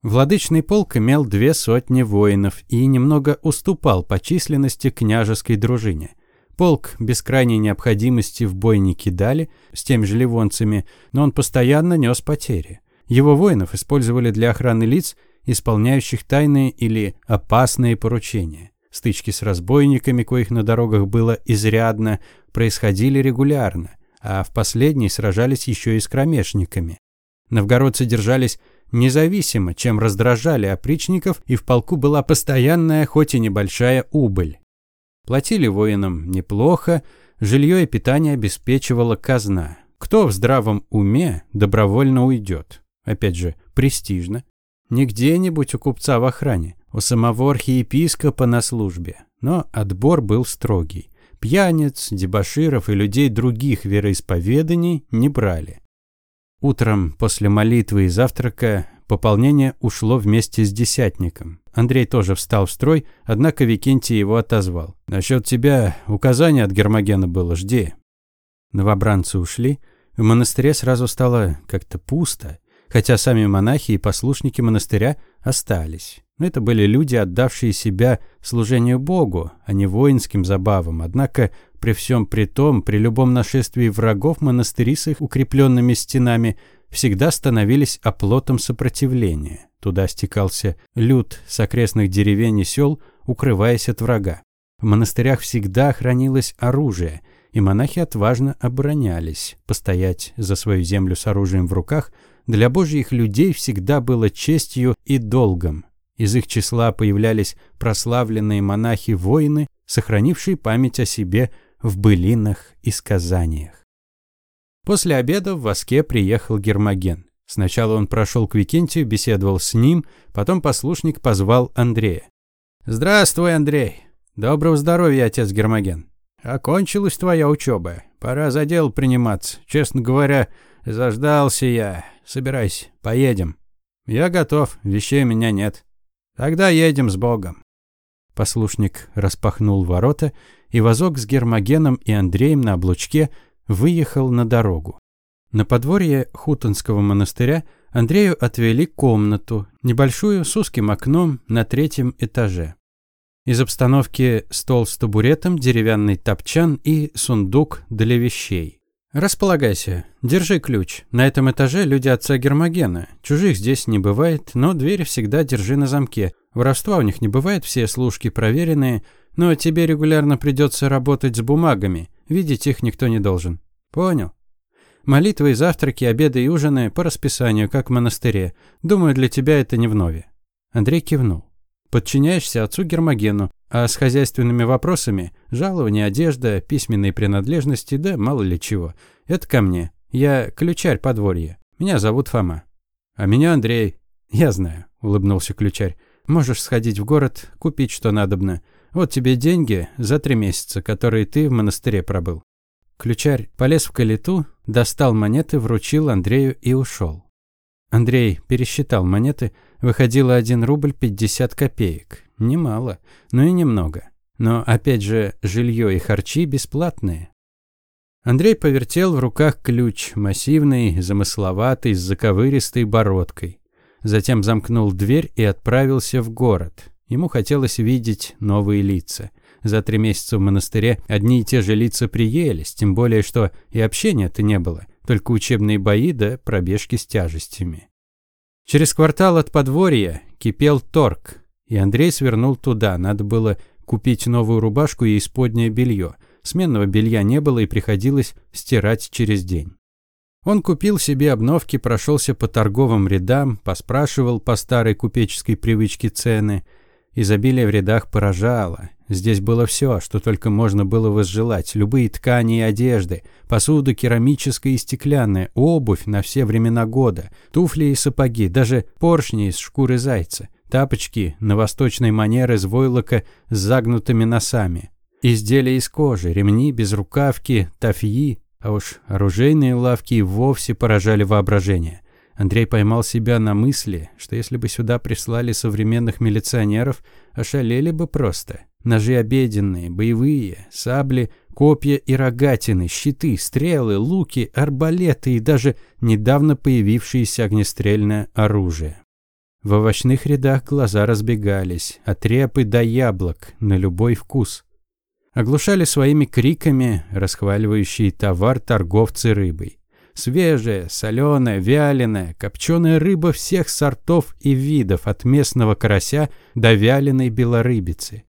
Владычный полк имел две сотни воинов и немного уступал по численности княжеской дружине. Полк без крайней необходимости в бой не кидали с теми же ливонцами, но он постоянно нес потери. Его воинов использовали для охраны лиц, исполняющих тайные или опасные поручения. Стычки с разбойниками, коих на дорогах было изрядно, происходили регулярно, а в последней сражались еще и с кромешниками. Новгородцы держались независимо, чем раздражали опричников, и в полку была постоянная, хоть и небольшая убыль. Платили воинам неплохо, жилье и питание обеспечивала казна. Кто в здравом уме добровольно уйдет? Опять же, престижно. Не где-нибудь у купца в охране, у самого архиепископа на службе. Но отбор был строгий. Пьяниц, дебоширов и людей других вероисповеданий не брали. Утром после молитвы и завтрака пополнение ушло вместе с десятником. Андрей тоже встал в строй, однако Викентий его отозвал. «Насчет тебя указание от Гермогена было, жди». Новобранцы ушли. В монастыре сразу стало как-то пусто, хотя сами монахи и послушники монастыря остались. Но это были люди, отдавшие себя служению Богу, а не воинским забавам. Однако при всем при том, при любом нашествии врагов монастыри с их укрепленными стенами всегда становились оплотом сопротивления. Туда стекался люд с окрестных деревень и сел, укрываясь от врага. В монастырях всегда хранилось оружие, и монахи отважно оборонялись. Постоять за свою землю с оружием в руках для божьих людей всегда было честью и долгом. Из их числа появлялись прославленные монахи-воины, сохранившие память о себе в былинах и сказаниях. После обеда в Воске приехал Гермоген. Сначала он прошел к Викентию, беседовал с ним, потом послушник позвал Андрея. «Здравствуй, Андрей. Доброго здоровья, отец Гермоген. Окончилась твоя учеба. Пора за дело приниматься. Честно говоря, заждался я. Собирайся, поедем. Я готов, вещей у меня нет. Тогда едем с Богом. Послушник распахнул ворота, и вазок с Гермогеном и Андреем на облучке выехал на дорогу. На подворье Хутонского монастыря Андрею отвели комнату, небольшую с узким окном на третьем этаже. Из обстановки стол с табуретом, деревянный топчан и сундук для вещей. «Располагайся. Держи ключ. На этом этаже люди отца Гермогена. Чужих здесь не бывает, но дверь всегда держи на замке. Воровства у них не бывает, все служки проверенные, но тебе регулярно придется работать с бумагами. Видеть их никто не должен. Понял? Молитвы, завтраки, обеды и ужины по расписанию, как в монастыре. Думаю, для тебя это не вновь». Андрей кивнул. Подчиняешься отцу Гермогену, а с хозяйственными вопросами – жалование, одежда, письменные принадлежности, да мало ли чего. Это ко мне. Я ключарь подворья. Меня зовут Фома. А меня Андрей. Я знаю, улыбнулся ключарь. Можешь сходить в город, купить что надобно. Вот тебе деньги за три месяца, которые ты в монастыре пробыл. Ключарь полез в калиту, достал монеты, вручил Андрею и ушел. Андрей пересчитал монеты – выходило 1 рубль 50 копеек. Немало, но и немного. Но опять же, жилье и харчи бесплатные. Андрей повертел в руках ключ, массивный, замысловатый, с заковыристой бородкой. Затем замкнул дверь и отправился в город. Ему хотелось видеть новые лица. За три месяца в монастыре одни и те же лица приелись, тем более, что и общения-то не было, только учебные бои да пробежки с тяжестями. Через квартал от подворья кипел торг, и Андрей свернул туда. Надо было купить новую рубашку и исподнее белье. Сменного белья не было и приходилось стирать через день. Он купил себе обновки, прошелся по торговым рядам, поспрашивал по старой купеческой привычке цены. Изобилие в рядах поражало. Здесь было все, что только можно было возжелать. Любые ткани и одежды, посуда керамическая и стеклянная, обувь на все времена года, туфли и сапоги, даже поршни из шкуры зайца. тапочки на восточной манер из войлока с загнутыми носами, изделия из кожи, ремни, безрукавки, тафьи, а уж оружейные лавки и вовсе поражали воображение. Андрей поймал себя на мысли, что если бы сюда прислали современных милиционеров, ошалели бы просто. Ножи обеденные, боевые, сабли, копья и рогатины, щиты, стрелы, луки, арбалеты и даже недавно появившееся огнестрельное оружие. В овощных рядах глаза разбегались, от репы до яблок, на любой вкус. Оглушали своими криками расхваливающие товар торговцы рыбой. Свежая, соленая, вяленая, копченая рыба всех сортов и видов, от местного карася до вяленой белорыбицы.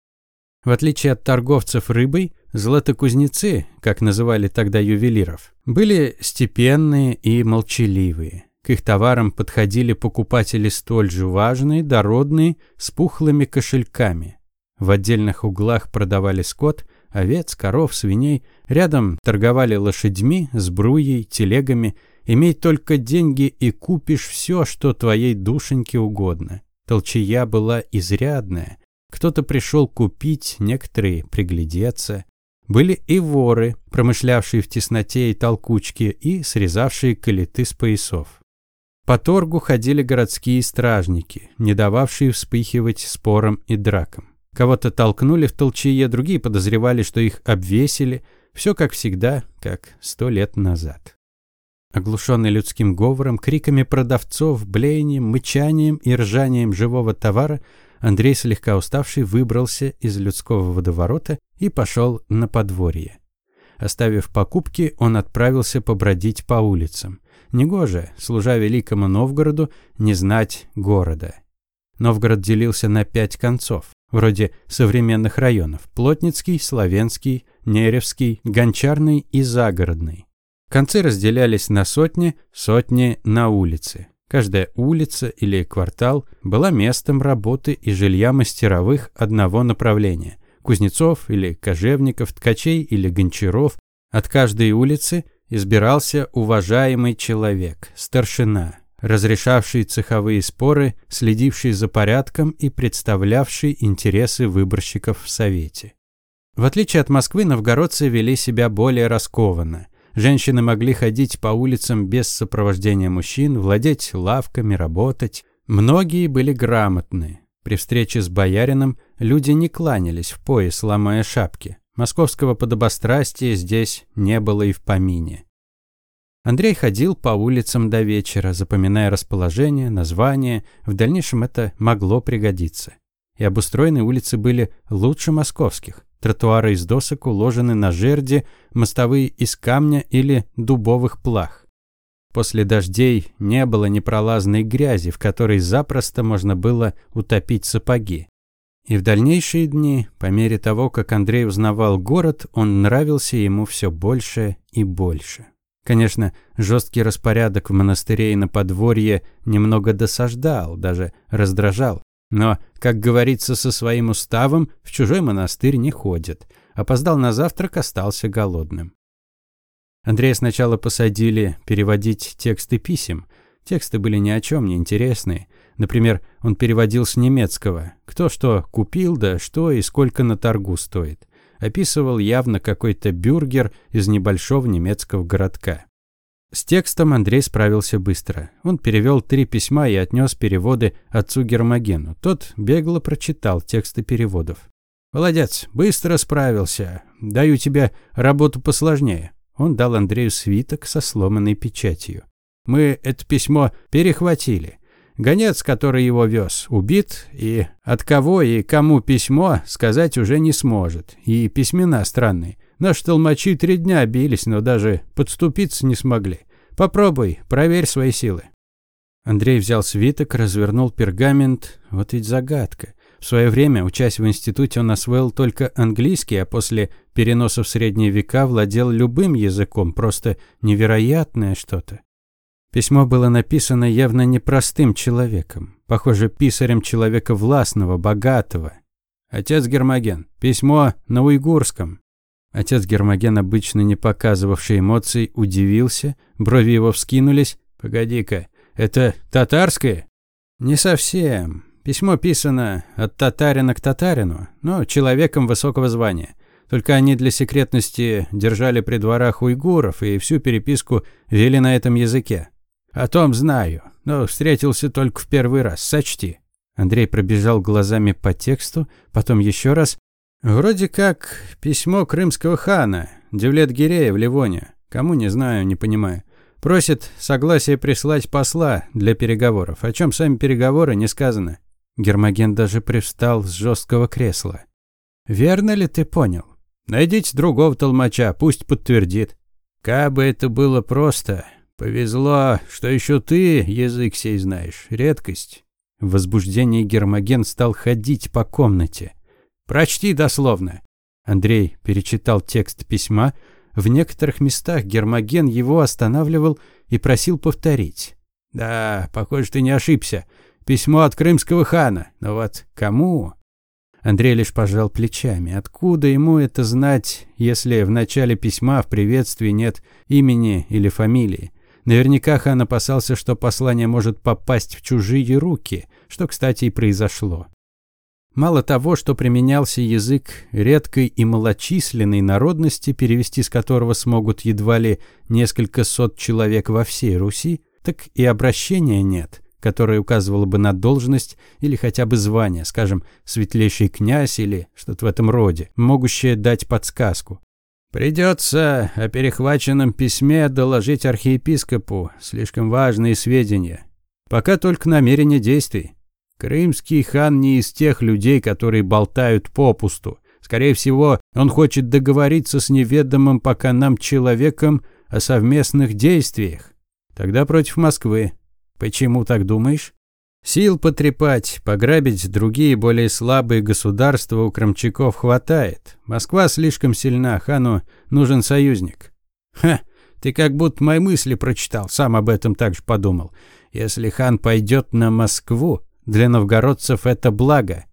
В отличие от торговцев рыбой, златокузнецы, как называли тогда ювелиров, были степенные и молчаливые. К их товарам подходили покупатели столь же важные, дородные, с пухлыми кошельками. В отдельных углах продавали скот, овец, коров, свиней. Рядом торговали лошадьми, сбруей, телегами. Имей только деньги и купишь все, что твоей душеньке угодно. Толчая была изрядная. Кто-то пришел купить, некоторые приглядеться. Были и воры, промышлявшие в тесноте и толкучке и срезавшие калиты с поясов. По торгу ходили городские стражники, не дававшие вспыхивать спорам и дракам. Кого-то толкнули в толчее, другие подозревали, что их обвесили. Все как всегда, как сто лет назад. Оглушенный людским говором, криками продавцов, блеянием, мычанием и ржанием живого товара, Андрей, слегка уставший, выбрался из людского водоворота и пошел на подворье. Оставив покупки, он отправился побродить по улицам. Негоже, служа великому Новгороду, не знать города. Новгород делился на пять концов вроде современных районов – Плотницкий, Славянский, Неревский, Гончарный и Загородный. Концы разделялись на сотни, сотни на улицы. Каждая улица или квартал была местом работы и жилья мастеровых одного направления – кузнецов или кожевников, ткачей или гончаров. От каждой улицы избирался уважаемый человек, старшина – разрешавший цеховые споры, следивший за порядком и представлявший интересы выборщиков в Совете. В отличие от Москвы, новгородцы вели себя более раскованно. Женщины могли ходить по улицам без сопровождения мужчин, владеть лавками, работать. Многие были грамотны. При встрече с боярином люди не кланялись в пояс, ломая шапки. Московского подобострастия здесь не было и в помине. Андрей ходил по улицам до вечера, запоминая расположение, названия. В дальнейшем это могло пригодиться. И обустроенные улицы были лучше московских. Тротуары из досок уложены на жерди, мостовые из камня или дубовых плах. После дождей не было непролазной грязи, в которой запросто можно было утопить сапоги. И в дальнейшие дни, по мере того, как Андрей узнавал город, он нравился ему все больше и больше. Конечно, жесткий распорядок в монастыре и на подворье немного досаждал, даже раздражал. Но, как говорится, со своим уставом в чужой монастырь не ходит. Опоздал на завтрак, остался голодным. Андрея сначала посадили переводить тексты писем. Тексты были ни о чем не интересные. Например, он переводил с немецкого. Кто что купил, да что и сколько на торгу стоит описывал явно какой-то бюргер из небольшого немецкого городка. С текстом Андрей справился быстро. Он перевел три письма и отнес переводы отцу Гермогену. Тот бегло прочитал тексты переводов. «Молодец, быстро справился. Даю тебе работу посложнее». Он дал Андрею свиток со сломанной печатью. «Мы это письмо перехватили. Гонец, который его вез, убит, и от кого и кому письмо сказать уже не сможет. И письмена странные. Наши толмачи три дня бились, но даже подступиться не смогли. Попробуй, проверь свои силы. Андрей взял свиток, развернул пергамент. Вот ведь загадка. В свое время, учась в институте, он освоил только английский, а после переноса в средние века владел любым языком. Просто невероятное что-то. Письмо было написано явно непростым человеком, похоже, писарем человека властного, богатого. Отец Гермоген. Письмо на уйгурском. Отец Гермоген, обычно не показывавший эмоций, удивился, брови его вскинулись. «Погоди-ка, это татарское?» «Не совсем. Письмо писано от татарина к татарину, но человеком высокого звания. Только они для секретности держали при дворах уйгуров и всю переписку вели на этом языке. О том знаю, но встретился только в первый раз, сочти. Андрей пробежал глазами по тексту, потом еще раз. Вроде как письмо крымского хана, Девлет-Гирея в Ливоне. Кому не знаю, не понимаю. Просит согласие прислать посла для переговоров. О чем сами переговоры не сказано. Гермоген даже привстал с жесткого кресла. «Верно ли ты понял? Найдите другого толмача, пусть подтвердит. Кабы это было просто. Повезло, что еще ты язык сей знаешь. Редкость». В возбуждении Гермоген стал ходить по комнате. «Прочти дословно». Андрей перечитал текст письма. В некоторых местах Гермоген его останавливал и просил повторить. «Да, похоже, ты не ошибся. Письмо от крымского хана. Но вот кому? Андрей лишь пожал плечами. Откуда ему это знать, если в начале письма в приветствии нет имени или фамилии? Наверняка хан опасался, что послание может попасть в чужие руки, что, кстати, и произошло. Мало того, что применялся язык редкой и малочисленной народности, перевести с которого смогут едва ли несколько сот человек во всей Руси, так и обращения нет которое указывало бы на должность или хотя бы звание, скажем, светлейший князь или что-то в этом роде, могущее дать подсказку. Придется о перехваченном письме доложить архиепископу, слишком важные сведения. Пока только намерение действий. Крымский хан не из тех людей, которые болтают попусту. Скорее всего, он хочет договориться с неведомым пока нам человеком о совместных действиях. Тогда против Москвы. Почему так думаешь? Сил потрепать, пограбить другие более слабые государства у крымчаков хватает. Москва слишком сильна, хану нужен союзник. Ха, ты как будто мои мысли прочитал, сам об этом также подумал. Если хан пойдет на Москву, для новгородцев это благо.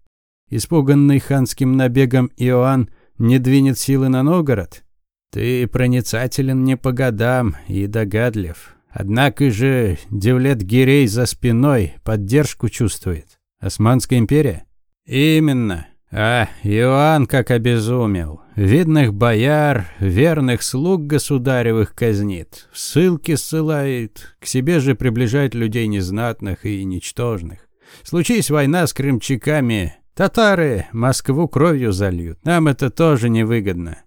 Испуганный ханским набегом Иоанн не двинет силы на Новгород? Ты проницателен не по годам и догадлив. Однако же Девлет Гирей за спиной поддержку чувствует. Османская империя? Именно. А, Иоанн как обезумел. Видных бояр, верных слуг государевых казнит. В ссылки ссылает, к себе же приближает людей незнатных и ничтожных. Случись война с крымчаками, татары Москву кровью зальют. Нам это тоже невыгодно.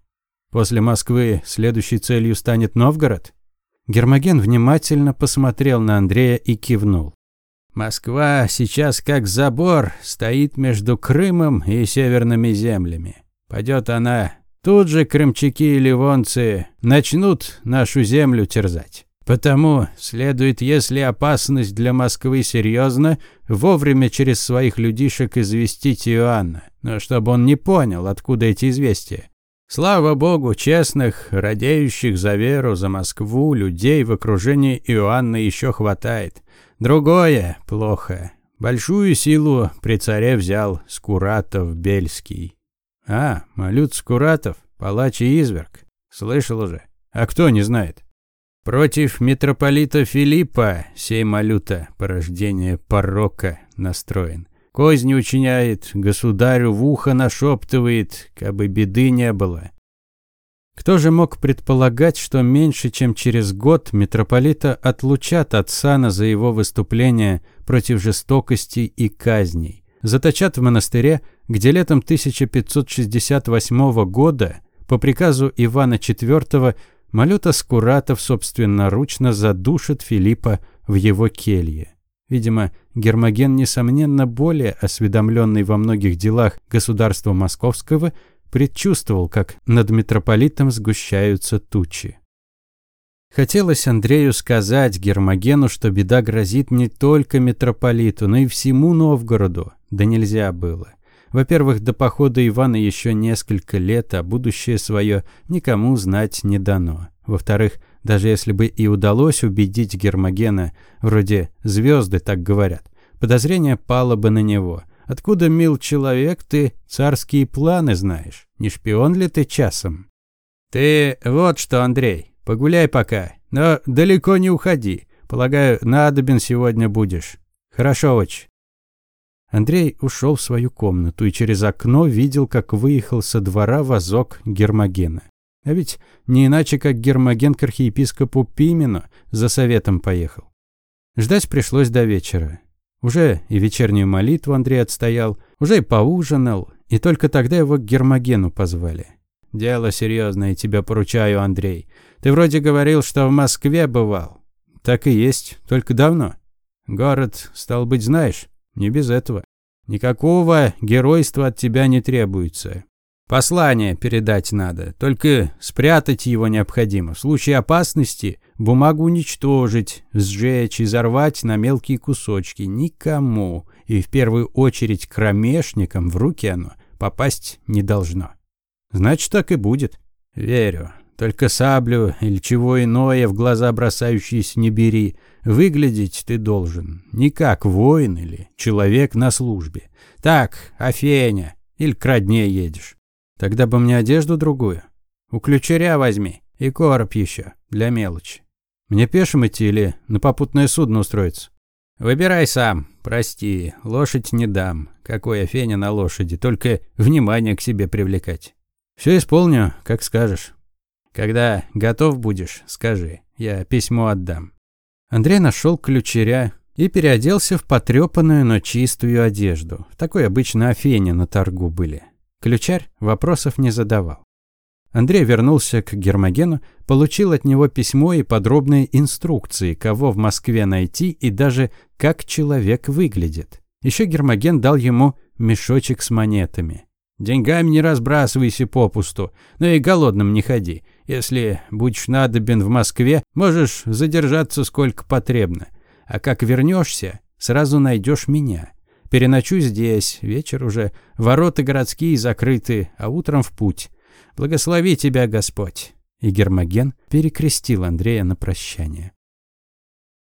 После Москвы следующей целью станет Новгород? Гермоген внимательно посмотрел на Андрея и кивнул. Москва сейчас как забор стоит между Крымом и северными землями. Пойдет она, тут же крымчаки и ливонцы начнут нашу землю терзать. Потому следует, если опасность для Москвы серьезна, вовремя через своих людишек известить Иоанна, но чтобы он не понял, откуда эти известия. Слава богу, честных, радеющих за веру, за Москву, людей в окружении Иоанна еще хватает. Другое плохо. Большую силу при царе взял Скуратов-Бельский. А, Малют Скуратов, палач и изверг. Слышал уже. А кто не знает? Против митрополита Филиппа сей Малюта, порождение порока, настроен. Козни учиняет, государю в ухо нашептывает, кабы беды не было. Кто же мог предполагать, что меньше чем через год митрополита отлучат от сана за его выступление против жестокости и казней? Заточат в монастыре, где летом 1568 года по приказу Ивана IV Малюта Скуратов собственноручно задушит Филиппа в его келье. Видимо, Гермоген, несомненно, более осведомленный во многих делах государства московского, предчувствовал, как над митрополитом сгущаются тучи. Хотелось Андрею сказать Гермогену, что беда грозит не только митрополиту, но и всему Новгороду. Да нельзя было. Во-первых, до похода Ивана еще несколько лет, а будущее свое никому знать не дано. Во-вторых, даже если бы и удалось убедить Гермогена, вроде звезды так говорят, подозрение пало бы на него. Откуда, мил человек, ты царские планы знаешь? Не шпион ли ты часом? Ты вот что, Андрей, погуляй пока, но далеко не уходи. Полагаю, надобен сегодня будешь. Хорошо очень. Андрей ушел в свою комнату и через окно видел, как выехал со двора вазок Гермогена. А ведь не иначе, как Гермоген к архиепископу Пимену за советом поехал. Ждать пришлось до вечера. Уже и вечернюю молитву Андрей отстоял, уже и поужинал, и только тогда его к Гермогену позвали. «Дело серьезное, тебя поручаю, Андрей. Ты вроде говорил, что в Москве бывал». «Так и есть, только давно. Город, стал быть, знаешь?» Не без этого. Никакого геройства от тебя не требуется. Послание передать надо, только спрятать его необходимо. В случае опасности бумагу уничтожить, сжечь, изорвать на мелкие кусочки. Никому, и в первую очередь кромешникам в руки оно попасть не должно. Значит, так и будет. Верю. Только саблю или чего иное в глаза бросающиеся не бери. Выглядеть ты должен не как воин или человек на службе. Так, Афеня, или к родне едешь. Тогда бы мне одежду другую. У ключеря возьми и короб еще, для мелочи. Мне пешим идти или на попутное судно устроиться? Выбирай сам. Прости, лошадь не дам. Какой Афеня на лошади, только внимание к себе привлекать. Все исполню, как скажешь. Когда готов будешь, скажи, я письмо отдам. Андрей нашел ключеря и переоделся в потрепанную, но чистую одежду. В такой обычно Афене на торгу были. Ключарь вопросов не задавал. Андрей вернулся к Гермогену, получил от него письмо и подробные инструкции, кого в Москве найти и даже как человек выглядит. Еще Гермоген дал ему мешочек с монетами. «Деньгами не разбрасывайся попусту, но и голодным не ходи. Если будешь надобен в Москве, можешь задержаться сколько потребно. А как вернешься, сразу найдешь меня. Переночуй здесь, вечер уже, ворота городские закрыты, а утром в путь. Благослови тебя Господь». И Гермоген перекрестил Андрея на прощание.